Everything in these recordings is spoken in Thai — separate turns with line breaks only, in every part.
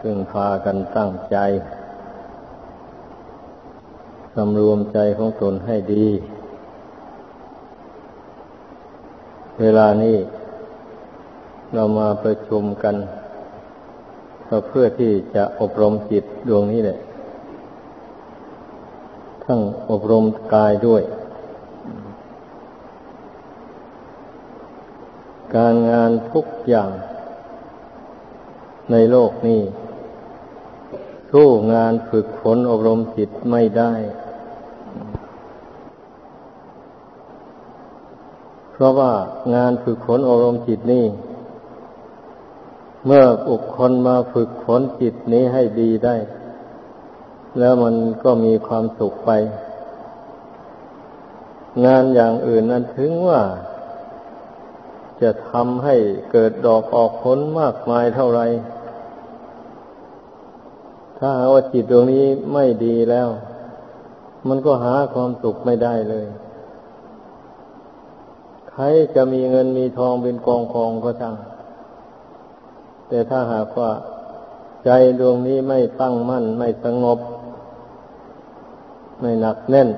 พึงพากันตั้งใจ สำรวมใจของตนให้ดี เวลานี้เรามาประชุมกันก็เพื่อที่จะอบรมจิตดวงนี้แหละ ทั้งอบรมกายด้วย การงานทุกอย่าง ในโลกนี้สู้งานฝึกฝนอบรมจิตไม่ได้ เพราะว่างานฝึกฝนอบรมจิตนี่ เมื่อบุคคลมาฝึกฝนจิตนี้ให้ดีได้ แล้วมันก็มีความสุขไป งานอย่างอื่นนั้นถึงว่า จะทำให้เกิดดอกออกผลมากมายเท่าไร ถ้าหาว่าจิตดวงนี้ไม่ดีแล้ว มันก็หาความสุขไม่ได้เลย ใครจะมีเงินมีทองเป็นกองกองก็ช่างแต่ถ้าหากว่าใจดวงนี้ไม่ตั้งมั่น ไม่สงบ ไม่หนักแน่น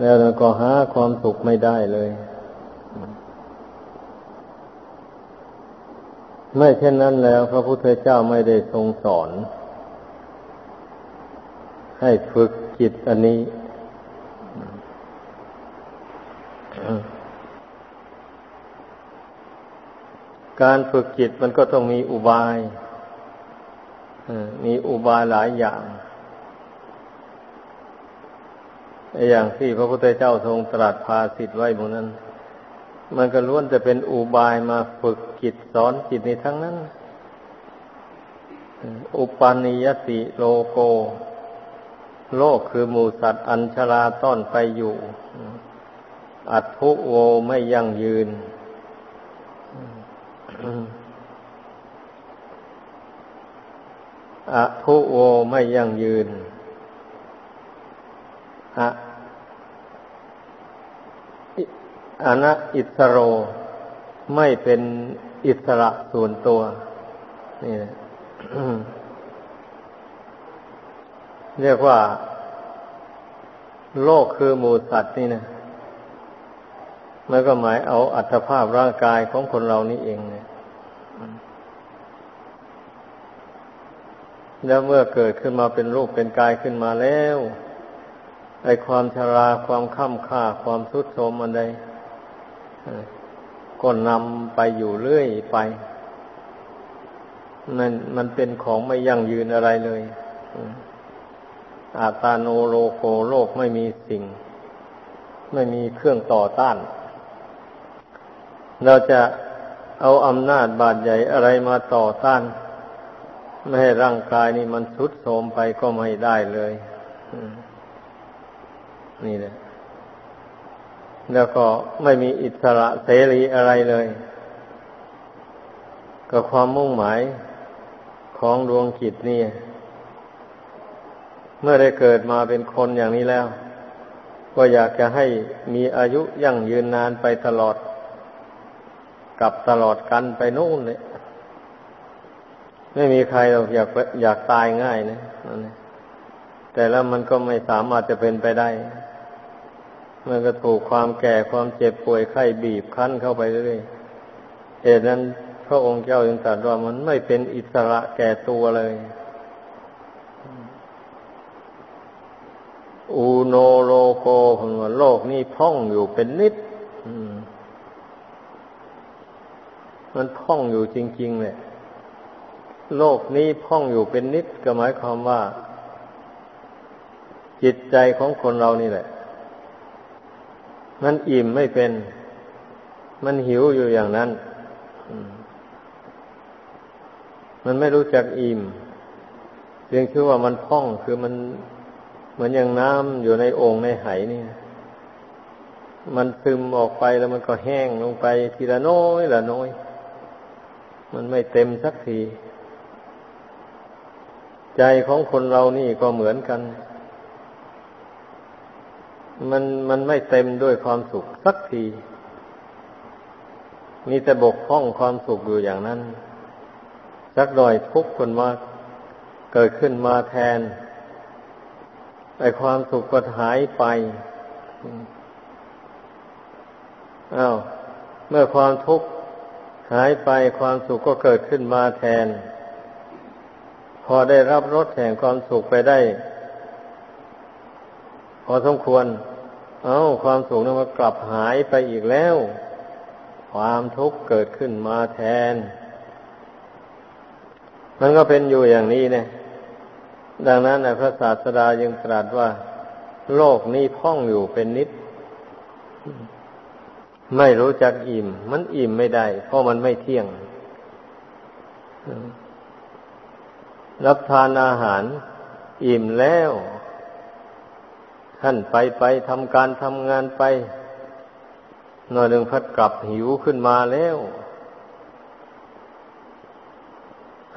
แล้วก็หาความสุขไม่ได้เลย ไม่เช่นนั้นแล้ว พระพุทธเจ้าไม่ได้ทรงสอน ให้ฝึกจิตอันนี้ การฝึกจิตมันก็ต้องมีอุบายมีอุบายหลายอย่าง อย่างที่พระพุทธเจ้าทรงตรัสภาสิทธ์ไว้หมดนั้น มันก็ล้วนจะเป็นอุบายมาฝึกจิตสอนจิตในทั้งนั้น อุปาณิยสิโลโก โลกคือหมูสัตว์อัญชลาต้อนไปอยู่ อัตทุโวไม่ยั่งยืนอะทุโวไม่ยั่งยืน อะ อนะอิสโร ไม่เป็นอิสระส่วนตัว นี่นะเรียกว่า โลกคือหมูสัตว์นี่นะมันก็หมายเอาอัตภาพร่างกายของคนเรานี่เองเนี่ยแล้วเมื่อเกิดขึ้นมาเป็นรูปเป็นกายขึ้นมาแล้วไอความชราความค่ำค่าความทุดโทมอันใด ก็นำไปอยู่เรื่อยไป มันมันเป็นของไม่ยั่งยืนอะไรเลยอาตาโนโลโกโลกไม่มีสิ่ง ไม่มีเครื่องต่อต้าน เราจะเอาอำนาจบาดใหญ่อะไรมาต่อต้าน ไม่ให้ร่างกายนี่มันทุดโทรมไปก็ไม่ได้เลยนี่แหละ แล้วก็ไม่มีอิสระเสรีอะไรเลยก็ความมุ่งหมายของดวงจิตนี่เมื่อได้เกิดมาเป็นคนอย่างนี้แล้ว ก็อยากจะให้มีอายุยั่งยืนนานไปตลอด กับตลอดกันไปนู่นเลยไม่มีใครเราอยากอยากตายง่ายนะนั่นแต่แล้วมันก็ไม่สามารถจะเป็นไปได้ มันก็ถูกความแก่ความเจ็บป่วยไข้บีบคั้นเข้าไปเรื่อยเหตุนั้นพระองค์เจ้าจึงตรัสว่ามันไม่เป็นอิสระแก่ตัวเลย อูโนโลโกคนว่าโลกนี้พ่องอยู่เป็นนิดมันพ่องอยู่จริง ๆ เลยโลกนี้พ่องอยู่เป็นนิดก็หมายความว่า จิตใจของคนเรานี่แหละ มันอิ่มไม่เป็น มันหิวอยู่อย่างนั้น มันไม่รู้จักอิ่มเพียงคือว่ามันพ่องคือมันเหมือนอย่างน้ำอยู่ในโอ่งในไหนี่ มันซึมออกไปแล้วมันก็แห้งลงไปทีละน้อยละน้อย มันไม่เต็มสักที ใจของคนเรานี่ก็เหมือนกัน มันมันไม่เต็มด้วยความสุขสักที มีแต่บกพร่องความสุขอยู่อย่างนั้น สักหน่อยทุกข์คนมาเกิดขึ้นมาแทนไอความสุขก็หายไปอา้าวเมื่อความทุกข์หายไปความสุขก็เกิดขึ้นมาแทน พอได้รับรสแห่งความสุขไปได้ พอสมควร เอา้าความสุขนั้นมากลับหายไปอีกแล้ว ความทุกข์เกิดขึ้นมาแทน มันก็เป็นอยู่อย่างนี้เนี่ยดังนั้นพระศาสดายังตรัสว่า โลกนี้พ่องอยู่เป็นนิด ไม่รู้จักอิ่ม มันอิ่มไม่ได้ เพราะมันไม่เที่ยง รับทานอาหาร อิ่มแล้ว ท่านไปไปทำการทำงานไป หน่อยหนึ่งพัดกลับหิวขึ้นมาแล้ว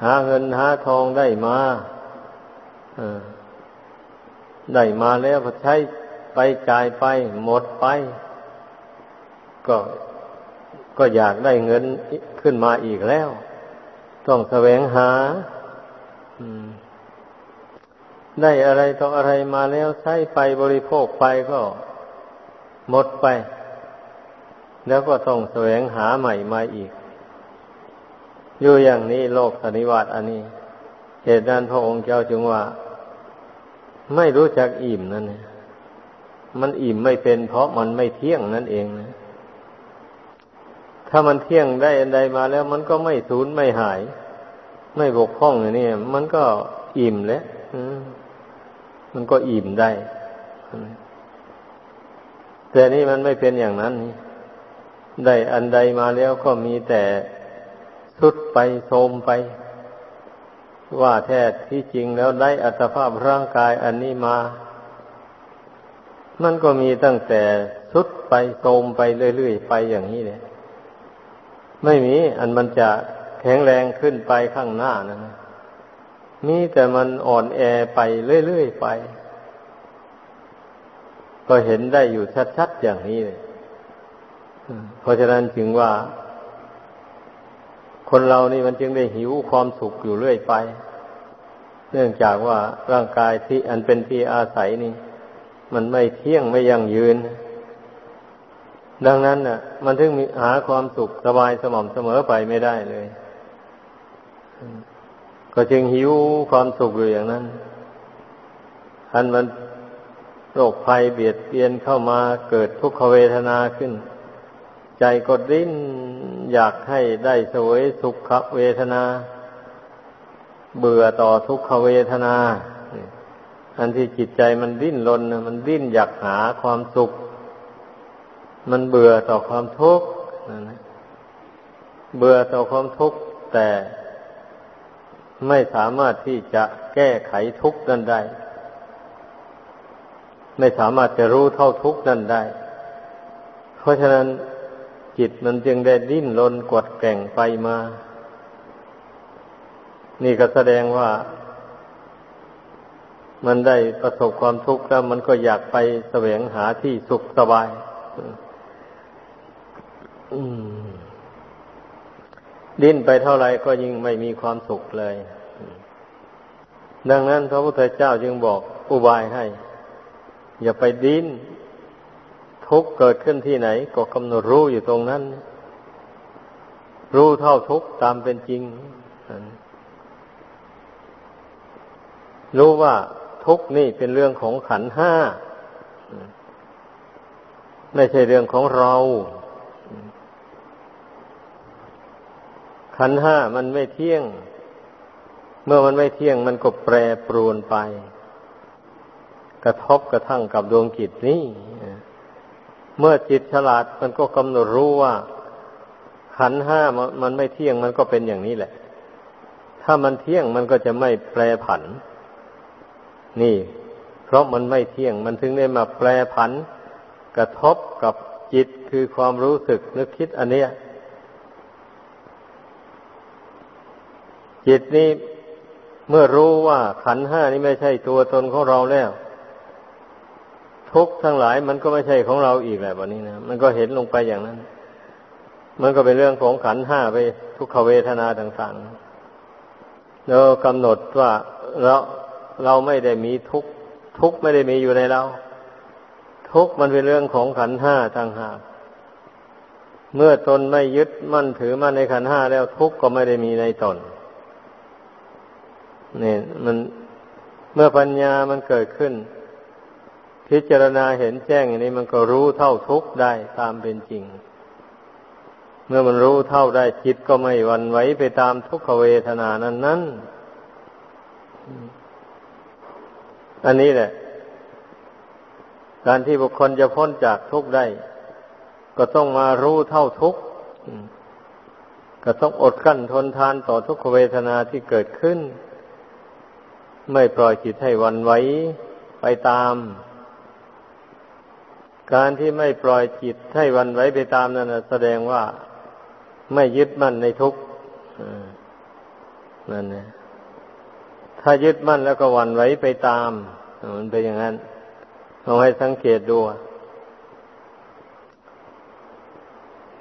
หาเงินหาทองได้มาได้มาแล้วก็ใช้ไปจ่ายไป หมดไป ก็ก็อยากได้เงินขึ้นมาอีกแล้ว ต้องแสวงหา ได้อะไรต่ออะไรมาแล้วใช้ไปบริโภคไปก็หมดไป แล้วก็ต้องแสวงหาใหม่มาอีก อยู่อย่างนี้โลกสนิวัตอันนี้ เหตุนั้นพระองค์เจ้าจึงว่า ไม่รู้จักอิ่มนั่นเนี่ยมันอิ่มไม่เป็นเพราะมันไม่เที่ยงนั่นเองนะ ถ้ามันเที่ยงได้อันใดมาแล้ว มันก็ไม่สูญไม่หาย ไม่บกพร่องอย่างนี้มันก็อิ่มแล้วมั มันก็อิ่มได้ แต่นี่มันไม่เป็นอย่างนั้น ได้อันใดมาแล้วก็มีแต่สุดไปโทมไป ว่าแท้ที่จริงแล้วได้อัตภาพร่างกายอันนี้มา มันก็มีตั้งแต่สุดไปโทมไปเรื่อยๆไปอย่างนี้เลยไม่มีอันมันจะแข็งแรงขึ้นไปข้างหน้านะ มีแต่มันอ่อนแอไปเรื่อยๆไป ก็เห็นได้อยู่ชัดๆอย่างนี้เลยเพราะฉะนั้นจึงว่า คนเรานี่มันจึงได้หิวความสุขอยู่เรื่อยไป เนื่องจากว่าร่างกายที่อันเป็นที่อาศัยนี่ มันไม่เที่ยงไม่ยั่งยืน ดังนั้นน่ะ มันถึงมีหาความสุขสบายสม่ำเสมอไปไม่ได้เลย ก็จึงหิวความสุขอยู่อย่างนั้นอันมันโรคภัยเบียดเบียนเข้ามาเกิดทุกขเวทนาขึ้น ใจก็ดิ้นอยากให้ได้สวยสุขเวทนา เบื่อต่อทุกขเวทนา อันที่จิตใจมันดิ้นรนมันดิ้นอยากหาความสุข มันเบื่อต่อความทุกข์เบื่อต่อความทุกข์แต่ ไม่สามารถที่จะแก้ไขทุกข์นั้นได้ ไม่สามารถจะรู้เท่าทุกข์นั้นได้ เพราะฉะนั้นจิตมันจึงได้ดิ้นรนกวดแก่งไปมา นี่ก็แสดงว่า มันได้ประสบความทุกข์แล้วมันก็อยากไปแสวงหาที่สุขสบาย ดิ้นไปเท่าไรก็ยิ่งไม่มีความสุขเลย ดังนั้นพระพุทธเจ้าจึงบอกอุบายให้ อย่าไปดิ้น ทุกเกิดขึ้นที่ไหน ก็กำหนดรู้อยู่ตรงนั้น รู้เท่าทุกตามเป็นจริง รู้ว่าทุกนี่เป็นเรื่องของขันห้า ไม่ใช่เรื่องของเรา ขันห้ามันไม่เที่ยง เมื่อมันไม่เที่ยงมันก็แปรปรวนไป กระทบกระทั่งกับดวงกิจนี้เมื่อจิตฉลาดมันก็กำหนดรู้ว่า ขันห้ามันไม่เที่ยงมันก็เป็นอย่างนี้แหละ ถ้ามันเที่ยงมันก็จะไม่แปรผัน นี่ เพราะมันไม่เที่ยงมันถึงได้มาแปรผัน กระทบกับจิตคือความรู้สึกนึกคิดอันเนี้ย จิตนี้เมื่อรู้ว่าขันห้านี้ไม่ใช่ตัวตนของเราแล้ว ทุกทั้งหลายมันก็ไม่ใช่ของเราอีกแบบนี้นะมันก็เห็นลงไปอย่างนั้น มันก็เป็นเรื่องของขันห้าไปทุกขเวทนาต่างๆเรากำหนดว่าเราเราไม่ได้มีทุกทุกไม่ได้มีอยู่ในเรา ทุกมันเป็นเรื่องของขันห้าทางหากเมื่อตนไม่ยึดมั่นถือมั่นในขันห้าแล้วทุกก็ไม่ได้มีในตน เนี่ยมันเมื่อปัญญามันเกิดขึ้น พิจารณาเห็นแจ้งอย่างนี้มันก็รู้เท่าทุกได้ตามเป็นจริง เมื่อมันรู้เท่าได้จิตก็ไม่วันไหวไปตามทุกขเวทนานั้นนั้นอันนี้แหละ การที่บุคคลจะพ้นจากทุกข์ได้ ก็ต้องมารู้เท่าทุกข์ก็ต้องอดกั้นทนทานต่อทุกขเวทนาที่เกิดขึ้น ไม่ปล่อยจิตให้วันไหวไปตาม การที่ไม่ปล่อยจิตให้วันไหวไปตามนั้นแสดงว่าไม่ยึดมั่นในทุกข์นั่นนี่ยถ้ายึดมั่นแล้วก็วันไหวไปตาม มันเป็นอย่างนั้นลองให้สังเกตดู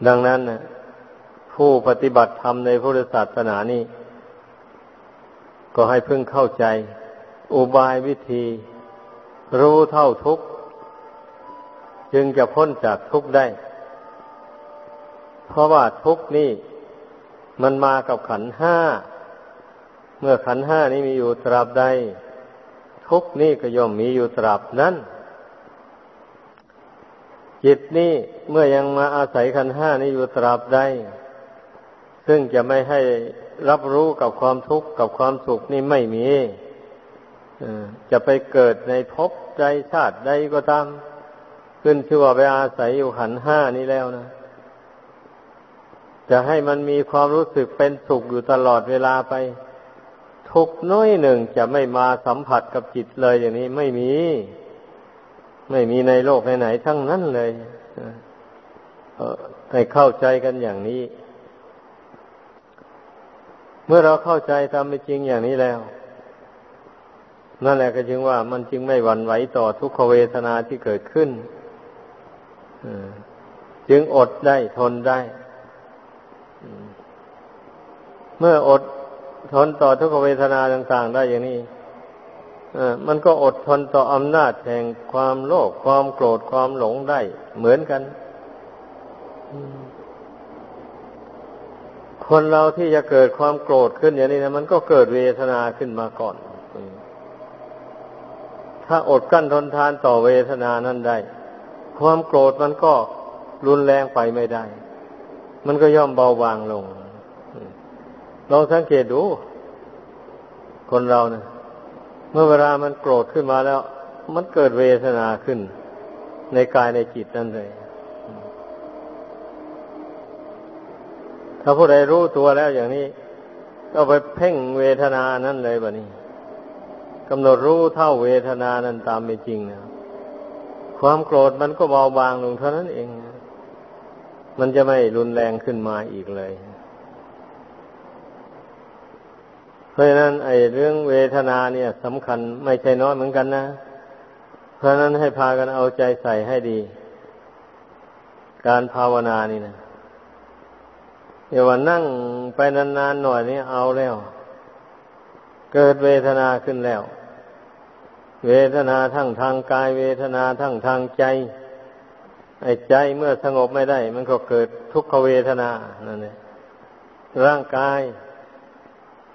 ดังนั้นนะผู้ปฏิบัติธรรมในพุทธศาสนานี้ ก็ให้เพึ่งเข้าใจ อุบายวิธี รู้เท่าทุกข์ จึงจะพ้นจากทุกข์ได้ เพราะว่าทุกข์นี่ มันมากับขันห้า เมื่อขันห้านี้มีอยู่ตราบใด ทุกนี้ก็ย่อมมีอยู่ตราบนั้น จิตนี้เมื่อยังมาอาศัยขันห้านี้อยู่ตราบใด ซึ่งจะไม่ให้ รับรู้กับความทุกข์กับความสุขนี่ไม่มีจะไปเกิดในภพใดชาติใดก็ตาม ขึ้นชื่อว่าไปอาศัยอยู่ขันห้านี้แล้วนะ จะให้มันมีความรู้สึกเป็นสุขอยู่ตลอดเวลาไป ทุกน้อยหนึ่งจะไม่มาสัมผัสกับจิตเลยอย่างนี้ไม่มี ไม่มีในโลกไหนๆทั้งนั้นเลยให้เข้าใจกันอย่างนี้ เมื่อเราเข้าใจตามเป็นจริงอย่างนี้แล้ว นั่นแหละก็จึงว่ามันจึงไม่หวั่นไหวต่อทุกขเวทนาที่เกิดขึ้นจึงอดได้ทนได้ เมื่ออดทนต่อทุกขเวทนาต่าง ๆ ได้อย่างนี้มันก็อดทนต่ออำนาจแห่งความโลภความโกรธความหลงได้ เหมือนกัน คนเราที่จะเกิดความโกรธขึ้นอย่างนี้นะมันก็เกิดเวทนาขึ้นมาก่อน ถ้าอดกั้นทนทานต่อเวทนานั้นได้ ความโกรธมันก็รุนแรงไปไม่ได้ มันก็ย่อมเบาบางลงลองสังเกตดู คนเราเนะี่ยเมื่อเวลามันโกรธขึ้นมาแล้ว มันเกิดเวทนาขึ้น ในกายในจิตนั่นเลย ถ้าผู้ใดรู้ตัวแล้วอย่างนี้ ก็ไปเพ่งเวทนานั่นเลยแบบนี้กำหนดรู้เท่าเวทนานั้นตามเป็นจริงนะความโกรธมันก็เบาบางลงเท่านั้นเองมันจะไม่รุนแรงขึ้นมาอีกเลย เพราะฉะนั้น ไอ้เรื่องเวทนาเนี่ยสำคัญไม่ใช่น้อยเหมือนกันนะ เพราะนั้นให้พากันเอาใจใส่ให้ดี การภาวนานี่นะ เดี๋ยวว่านั่งไปนานๆหน่อยนี่เอาแล้ว เกิดเวทนาขึ้นแล้ว เวทนาทั้งทางกาย เวทนาทั้งทางใจ ไอ้ใจเมื่อสงบไม่ได้ มันก็เกิดทุกขเวทนานั่นเองร่างกาย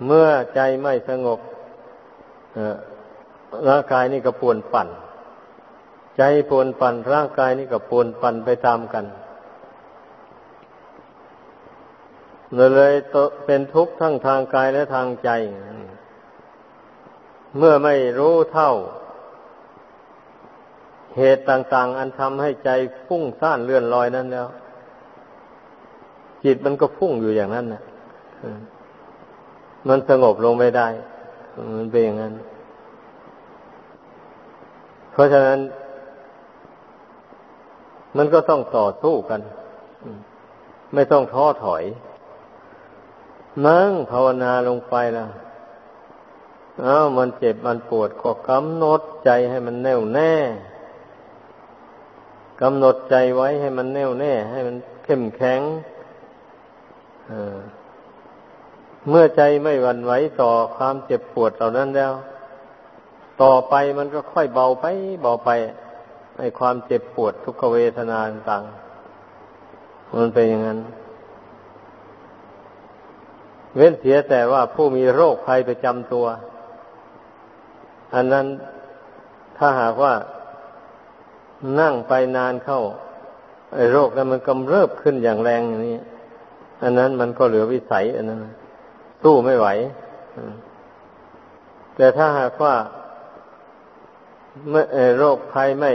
เมื่อใจไม่สงบร่างกายนี่ก็ปวนปั่น ใจปวนปั่น ร่างกายนี่ก็ปวนปั่นไปตามกัน เลยเป็นทุกข์ทั้งทางกายและทางใจ เมื่อไม่รู้เท่า เหตุต่าง ๆ อันทำให้ใจฟุ้งซ่านเลื่อนลอยนั้นแล้ว จิตมันก็ฟุ้งอยู่อย่างนั้นนะมันสงบลงไม่ได้ มันเป็นอย่างนั้น เพราะฉะนั้น มันก็ต้องต่อสู้กัน ไม่ต้องท้อถอย นั่งภาวนาลงไปแล้วอ้าวมันเจ็บมันปวดก็กำหนดใจให้มันแน่วแน่กำหนดใจไว้ให้มันแน่วแน่ ให้มันเข้มแข็งเมื่อใจไม่หวั่นไหวต่อความเจ็บปวดเหล่านั้นแล้ว ต่อไปมันก็ค่อยเบาไปเบาไปไอความเจ็บปวดทุกขเวทนาต่างมันเป็นอย่างนั้น เว้นเสียแต่ว่าผู้มีโรคภัยประจำตัว อันนั้นถ้าหากว่านั่งไปนานเข้าไอ้โรคนั้นมันกำเริบขึ้นอย่างแรงอย่างนี้ อันนั้นมันก็เหลือวิสัย อันนั้นสู้ไม่ไหวแต่ถ้าหากว่าเมื่อโรคภัยไม่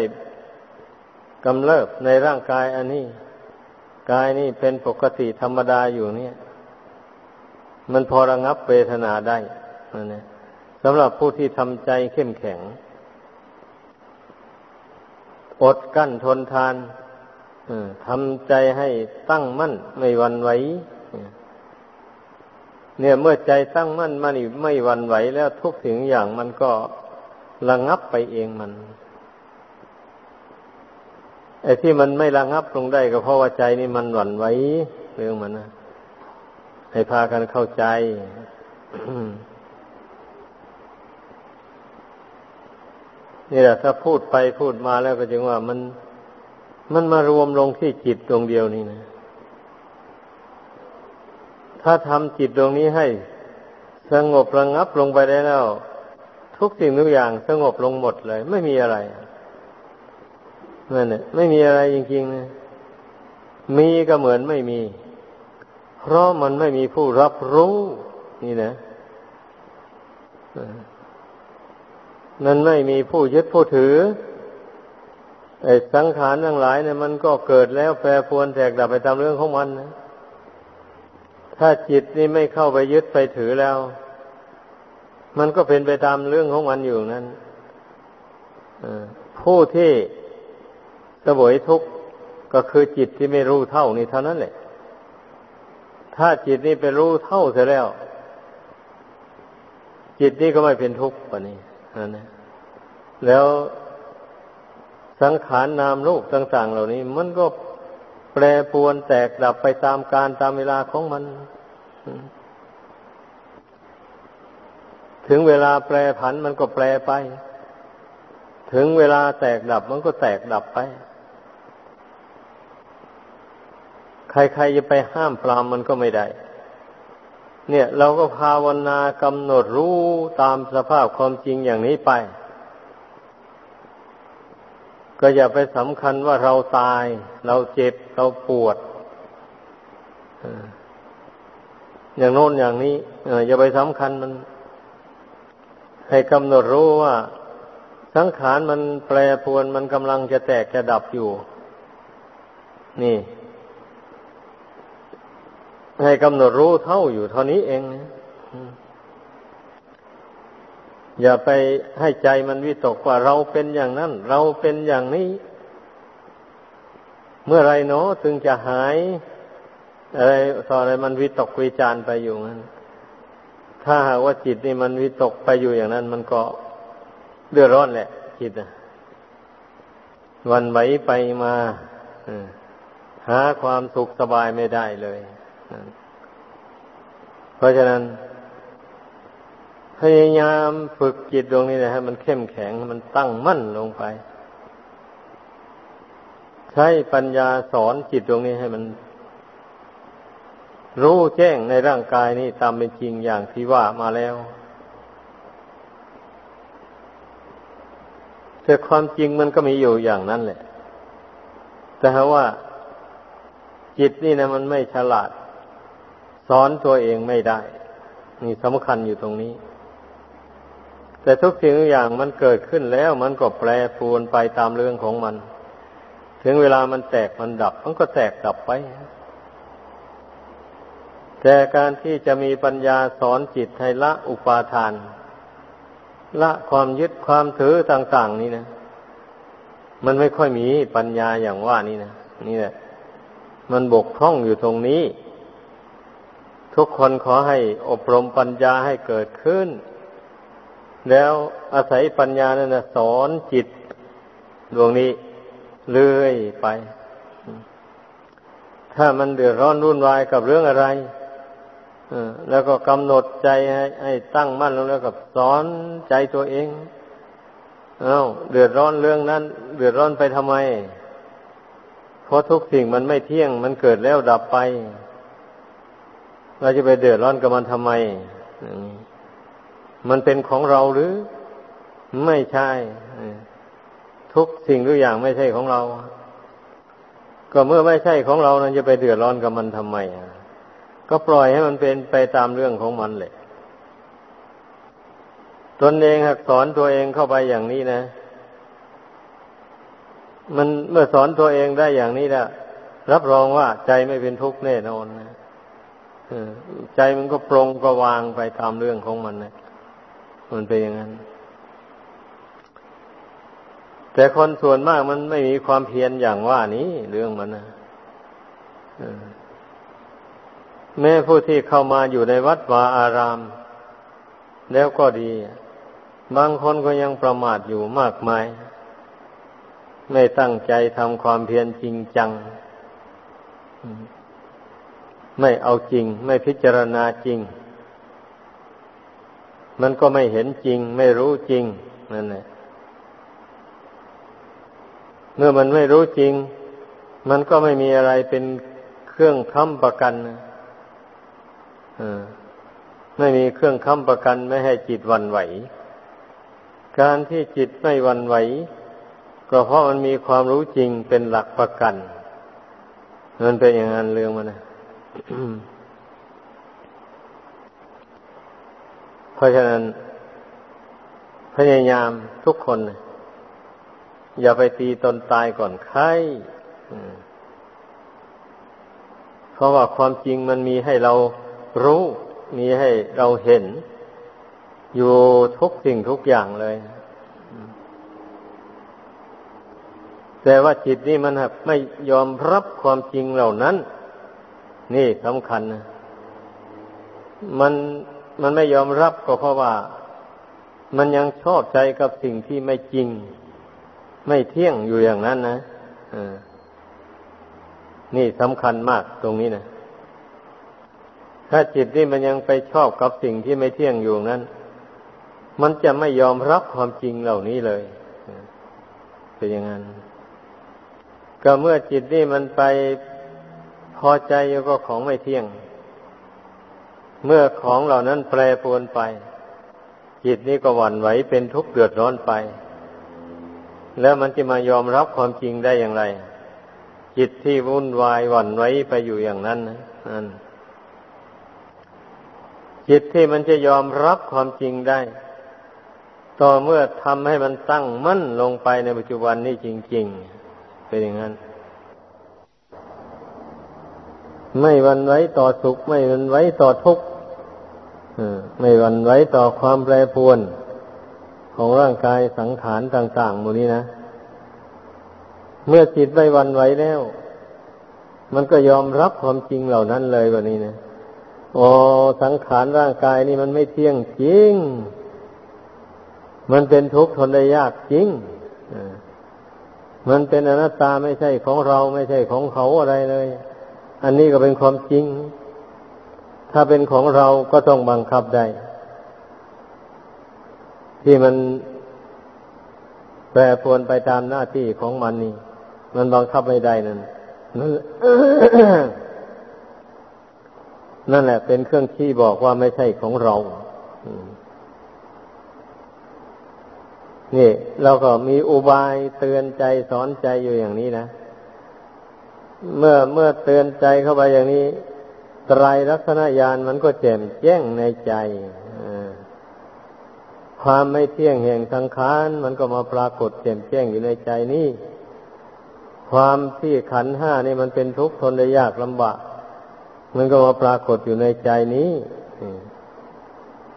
กำเริบในร่างกายอันนี้ กายนี่เป็นปกติธรรมดาอยู่เนี่ย มันพอระงับเวทนาได้นะสำหรับผู้ที่ทำใจเข้มแข็ง อดกั้นทนทานทำใจให้ตั้งมั่นไม่วันไหวเนี่ยเมื่อใจตั้งมั่นมันไม่วันไหวแล้วทุกสิ่งอย่างมันก็ระงับไปเองมันไอ้ที่มันไม่ระงับลงได้ก็เพราะว่าใจนี่มันหวั่นไหวเรื่องมันนะ ให้พากันเข้าใจ นี่แหละถ้าพูดไปพูดมาแล้วก็จึงว่ามันมันมารวมลงที่จิตดวงเดียวนี่นะ ถ้าทำจิตดวงนี้ให้สงบระงับลงไปได้แล้ว ทุกสิ่งทุกอย่างสงบลงหมดเลย ไม่มีอะไรนั่นแหละไม่มีอะไรจริงๆนะมีก็เหมือนไม่มี เพราะมันไม่มีผู้รับรู้ นี่นะมันไม่มีผู้ยึดผู้ถือไอ้สังขารทั้งหลายเนี่ยมันก็เกิดแล้วแปรปรวนแตกดับไปตามเรื่องของมันนะถ้าจิตนี่ไม่เข้าไปยึดไปถือแล้ว มันก็เป็นไปตามเรื่องของมันอยู่นั้นผู้ที่สวยทุกข์ก็คือจิตที่ไม่รู้เท่านี่เท่านั้นแหละ ถ้าจิตนี่ไปรู้เท่าเสียแล้ว จิตนี่ก็ไม่เป็นทุกข์ปะนี่นั่นนะแล้วสังขารนนามรูปต่าง ๆ เหล่านี้ มันก็แปรปวนแตกดับไปตามการตามเวลาของมัน ถึงเวลาแปรผันมันก็แปรไป ถึงเวลาแตกดับมันก็แตกดับไป ใครๆจะไปห้ามปรามมันก็ไม่ได้ เนี่ย เราก็ภาวนากำหนดรู้ตามสภาพความจริงอย่างนี้ไป ก็อย่าไปสำคัญว่าเราตาย เราเจ็บ เราปวดอย่างโน้นอย่างนี้อย่าไปสำคัญมัน ให้กำหนดรู้ว่า สังขารมันแปรปวนมันกำลังจะแตกจะดับอยู่ นี่ ให้กำหนดรู้เท่าอยู่เท่านี้เองนะอย่าไปให้ใจมันวิตกว่าเราเป็นอย่างนั้น เราเป็นอย่างนี้ เมื่อไรเนาะถึงจะหาย อะไรต่ออะไรมันวิตกวิจารไปอยู่นั้นถ้าหากว่าจิตนี่มันวิตกไปอยู่อย่างนั้น มันก็เดือดร้อนแหละ จิตนะวันไหวไปมาหาความสุขสบายไม่ได้เลย เพราะฉะนั้น พยายามฝึกจิตดวงนี้นะฮะมันเข้มแข็งมันตั้งมั่นลงไป ใช้ปัญญาสอนจิตดวงนี้ให้มัน รู้แจ้งในร่างกายนี้ตามเป็นจริงอย่างที่ว่ามาแล้วแต่ความจริงมันก็มีอยู่อย่างนั้นแหละ แต่ว่าจิตนี่นะมันไม่ฉลาด สอนตัวเองไม่ได้ นี่สำคัญอยู่ตรงนี้ แต่ทุกสิ่งทุกอย่างมันเกิดขึ้นแล้ว มันก็แปรปรวนไปตามเรื่องของมัน ถึงเวลามันแตกมันดับ มันก็แตกดับไป แต่การที่จะมีปัญญาสอนจิตให้ละอุปาทาน ละความยึดความถือต่าง ๆ นี่นะ มันไม่ค่อยมีปัญญาอย่างว่านี่นะนี่แหละมันบกพร่องอยู่ตรงนี้ ทุกคนขอให้อบรมปัญญาให้เกิดขึ้น แล้วอาศัยปัญญานั่นนะสอนจิตดวงนี้เลื่อยไป ถ้ามันเดือดร้อนรุ่นวายกับเรื่องอะไรแล้วก็กำหนดใจให้ให้ตั้งมั่นลงแล้วก็สอนใจตัวเองเอา้าเดือดร้อนเรื่องนั้น เดือดร้อนไปทำไม เพราะทุกสิ่งมันไม่เที่ยง มันเกิดแล้วดับไป เราจะไปเดือดร้อนกับมันทำไม มันเป็นของเราหรือ ไม่ใช่ ทุกสิ่งทุกอย่างไม่ใช่ของเรา ก็เมื่อไม่ใช่ของเรานั้นจะไปเดือดร้อนกับมันทำไมก็ปล่อยให้มันเป็นไปตามเรื่องของมันเลยตนเองหักสอนตัวเองเข้าไปอย่างนี้นะ มันเมื่อสอนตัวเองได้อย่างนี้แล้วรับรองว่าใจไม่เป็นทุกข์แน่นอนนะ ใจมันก็ปรงก็วางไปตามเรื่องของมันนะมันเป็นอย่างนั้น แต่คนส่วนมากมันไม่มีความเพียรอย่างว่านี้เรื่องมันนะแม้ผู้ที่เข้ามาอยู่ในวัดวาอาราม แล้วก็ดี บางคนก็ยังประมาทอยู่มากมาย ไม่ตั้งใจทำความเพียรจริงจัง ไม่เอาจริง ไม่พิจารณาจริง มันก็ไม่เห็นจริง ไม่รู้จริงนั่นแหละเมื่อมันไม่รู้จริง มันก็ไม่มีอะไรเป็นเครื่องค้ำประกันนะไม่มีเครื่องค้ำประกันไม่ให้จิตวันไหว การที่จิตไม่วันไหว ก็เพราะมันมีความรู้จริงเป็นหลักประกัน มันเป็นอย่างนั้นเรื่องมันนะ เพราะฉะนั้น พยายามทุกคน อย่าไปตีตนตายก่อนใครเพราะว่าความจริงมันมีให้เรารู้ มีให้เราเห็น อยู่ทุกสิ่งทุกอย่างเลย แต่ว่าจิตนี่มันไม่ยอมรับความจริงเหล่านั้น นี่สำคัญนะมันมันไม่ยอมรับก็เพราะว่า มันยังชอบใจกับสิ่งที่ไม่จริง ไม่เที่ยงอยู่อย่างนั้นนะนี่สำคัญมากตรงนี้นะถ้าจิตนี่มันยังไปชอบกับสิ่งที่ไม่เที่ยงอยู่นั้น มันจะไม่ยอมรับความจริงเหล่านี้เลยเป็นอย่างนั้น ก็เมื่อจิตนี่มันไป พอใจอยู่ก็ของไม่เที่ยง เมื่อของเหล่านั้นแปรปรวนไป จิตนี่ก็หวั่นไหวเป็นทุกข์เดือดร้อนไป แล้วมันจะมายอมรับความจริงได้อย่างไร จิตที่วุ่นวายหวั่นไหวไปอยู่อย่างนั้นนั่นจิตที่มันจะยอมรับความจริงได้ ต่อเมื่อทำให้มันตั้งมั่นลงไปในปัจจุบันนี้จริง ๆ เป็นอย่างนั้น ไม่วันไว้ต่อสุข ไม่วันไว้ต่อทุกข์ไม่วันไว้ต่อความแปรปรวน ของร่างกายสังขารต่าง ๆ หมดนี้นะ เมื่อจิตไม่วันไว้แล้ว มันก็ยอมรับความจริงเหล่านั้นเลยวันนี้นะโอ้สังขารร่างกายนี่มันไม่เที่ยงจริง มันเป็นทุกข์ทนได้ยากจริงมันเป็นอนัตตาไม่ใช่ของเราไม่ใช่ของเขาอะไรเลย อันนี้ก็เป็นความจริง ถ้าเป็นของเราก็ต้องบังคับได้ ที่มันแปรปรวนไปตามหน้าที่ของมันนี่ มันบังคับไม่ได้นั่นนั่นแหละ เป็นเครื่องชี้บอกว่าไม่ใช่ของเรานี่ เราก็มีอุบายเตือนใจสอนใจอยู่อย่างนี้นะ เมื่อเมื่อเตือนใจเข้าไปอย่างนี้ไตรลักษณญาณมันก็แจ่มแจ้งในใจความไม่เที่ยงแห่งสังขารมันก็มาปรากฏแจ่มแจ้งอยู่ในใจนี้ความที่ขันห้านี่มันเป็นทุกข์ทนได้ยากลำบากมันก็มาปรากฏอยู่ในใจนี้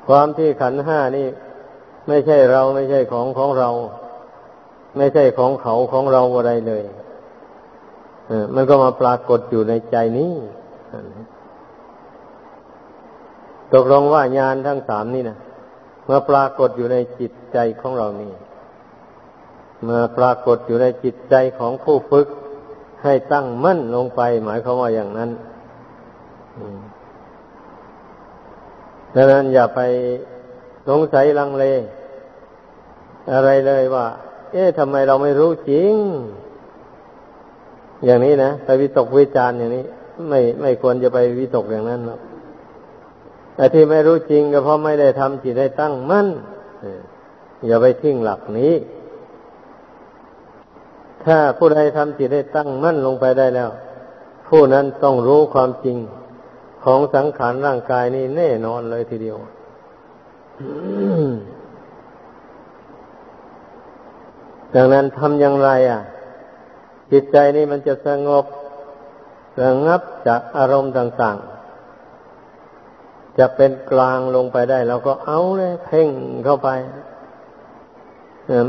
ความที่ขันห้านี่ ไม่ใช่เราไม่ใช่ของของเรา ไม่ใช่ของเขาของเราอะไรเลย มันก็มาปรากฏอยู่ในใจนี้ตกลงว่าญาณทั้งสามนี่นะมาปรากฏอยู่ในจิตใจของเรานี่มาปรากฏอยู่ในจิตใจของผู้ฝึก ให้ตั้งมั่นลงไป หมายความว่าอย่างนั้นดังนั้นอย่าไปสงสัยลังเล อะไรเลยว่า เอ๊ะทำไมเราไม่รู้จริง อย่างนี้นะไปวิตกวิจารอย่างนี้ ไม่ไม่ควรจะไปวิตกอย่างนั้นหรอกแต่ที่ไม่รู้จริงก็เพราะไม่ได้ทำจิตได้ตั้งมั่นอย่าไปทิ้งหลักนี้ ถ้าผู้ใดทำจิตได้ตั้งมั่นลงไปได้แล้ว ผู้นั้นต้องรู้ความจริงของสังขารร่างกายนี่แน่นอนเลยทีเดียวดังนั้นทำอย่างไร อะ จิตใจนี่มันจะสงบระงับจากอารมณ์ต่าง ๆ จะเป็นกลางลงไปได้เราก็เอาเลยเพ่งเข้าไป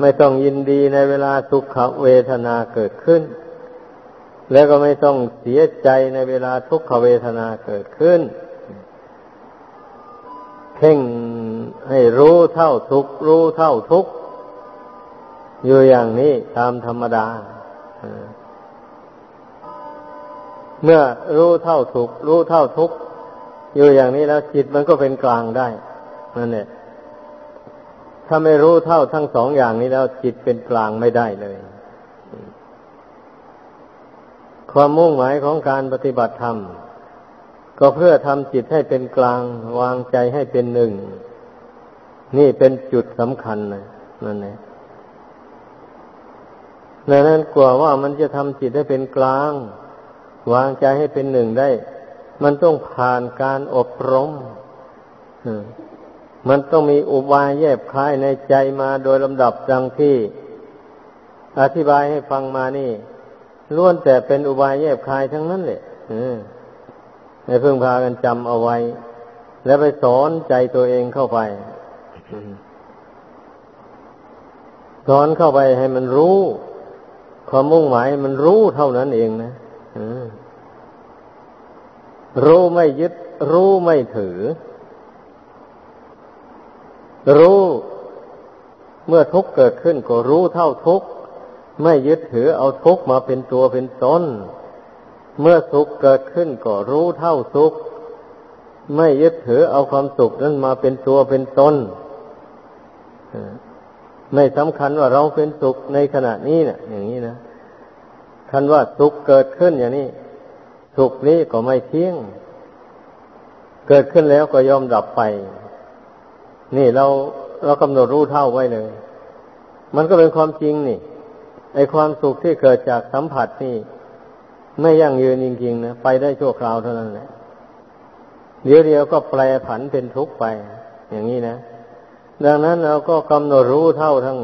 ไม่ต้องยินดีในเวลาทุกขเวทนาเกิดขึ้น แล้วก็ไม่ต้องเสียใจในเวลาทุกขเวทนาเกิดขึ้น เพ่งให้รู้เท่าทุกรู้เท่าทุกอยู่อย่างนี้ตามธรรมดา เมื่อรู้เท่าทุกรู้เท่าทุกอยู่อย่างนี้แล้วจิตมันก็เป็นกลางได้นั่นแหละถ้าไม่รู้เท่าทั้งสองอย่างนี้แล้วจิตเป็นกลางไม่ได้เลย ความมุ่งหมายของการปฏิบัติธรรม ก็เพื่อทำจิตให้เป็นกลางวางใจให้เป็นหนึ่ง นี่เป็นจุดสำคัญนะนั่นเองดังนั้นกลัวว่ามันจะทำจิตให้เป็นกลาง วางใจให้เป็นหนึ่งได้ มันต้องผ่านการอบรมมันต้องมีอุบายแยบคลายในใจมาโดยลำดับดังที่ อธิบายให้ฟังมานี่ล้วนแต่เป็นอุบายแยบคลายทั้งนั้นแหละให้เพิ่งพากันจำเอาไว้ แล้วไปสอนใจตัวเองเข้าไปสอนเข้าไปให้มันรู้ความมุ่งหมายมันรู้เท่านั้นเองนะ รู้ไม่ยึด รู้ไม่ถือ รู้เมื่อทุกข์เกิดขึ้นก็รู้เท่าทุกข์ไม่ยึดถือเอาทุกข์มาเป็นตัวเป็นตนเมื่อสุขเกิดขึ้นก็รู้เท่าสุข ไม่ยึดถือเอาความสุขนั้นมาเป็นตัวเป็นตนไม่สำคัญว่าเราเป็นสุขในขณะนี้เนะี่ยอย่างนี้นะ คันว่าสุขเกิดขึ้นอย่างนี้ สุขนี้ก็ไม่เที่ยง เกิดขึ้นแล้วก็ยอมดับไป นี่เราเรากำหนดรู้เท่าไว้เลย มันก็เป็นความจริงนี่ไอความสุขที่เกิดจากสัมผัสนี่ ไม่ยั่งยืนจริงๆนะไปได้ชั่วคราวเท่านั้นแหละเดี๋ยวเดียวก็แปลผันเป็นทุกข์ไป อย่างนี้นะ ดังนั้นเราก็กำหนดรู้เท่าทั้ง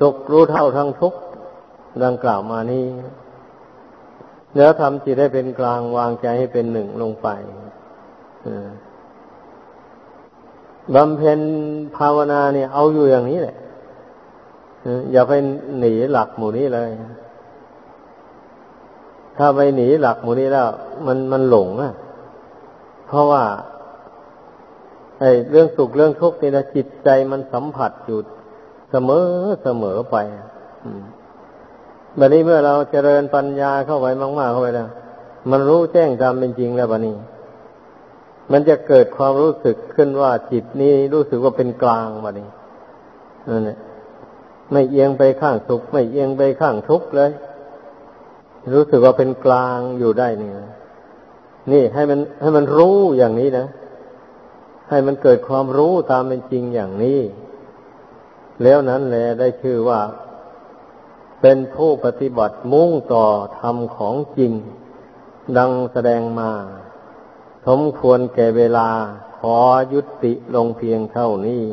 สุขรู้เท่าทั้งทุกข์ดังกล่าวมานี้ แล้วทำจิตให้เป็นกลางวางใจให้เป็นหนึ่งลงไปบำเพ็ญภาวนาเนี่ย เอาอยู่อย่างนี้แหละอย่าไปหนีหลักหมู่นี้เลย ถ้าไปหนีหลักหมู่นี้แล้ว มันมันหลงอะ เพราะว่าไอ้เรื่องสุขเรื่องทุกข์นี่นะจิตใจมันสัมผัสอยู่เสมอเสมอไป บัดนี้เมื่อเราเจริญปัญญาเข้าไปมากๆเข้าไปแล้ว มันรู้แจ้งตามเป็นจริงแล้วบัดนี้ มันจะเกิดความรู้สึกขึ้นว่าจิตนี้รู้สึกว่าเป็นกลางมานี่นั่นแหละไม่เอียงไปข้างสุข ไม่เอียงไปข้างทุกข์เลย รู้สึกว่าเป็นกลางอยู่ได้นี่นี่ให้มันให้มันรู้อย่างนี้นะให้มันเกิดความรู้ตามเป็นจริงอย่างนี้ แล้วนั้นแหละได้ชื่อว่า เป็นผู้ปฏิบัติมุ่งต่อธรรมของจริง ดังแสดงมา สมควรแก่เวลาขอยุติลงเพียงเท่านี้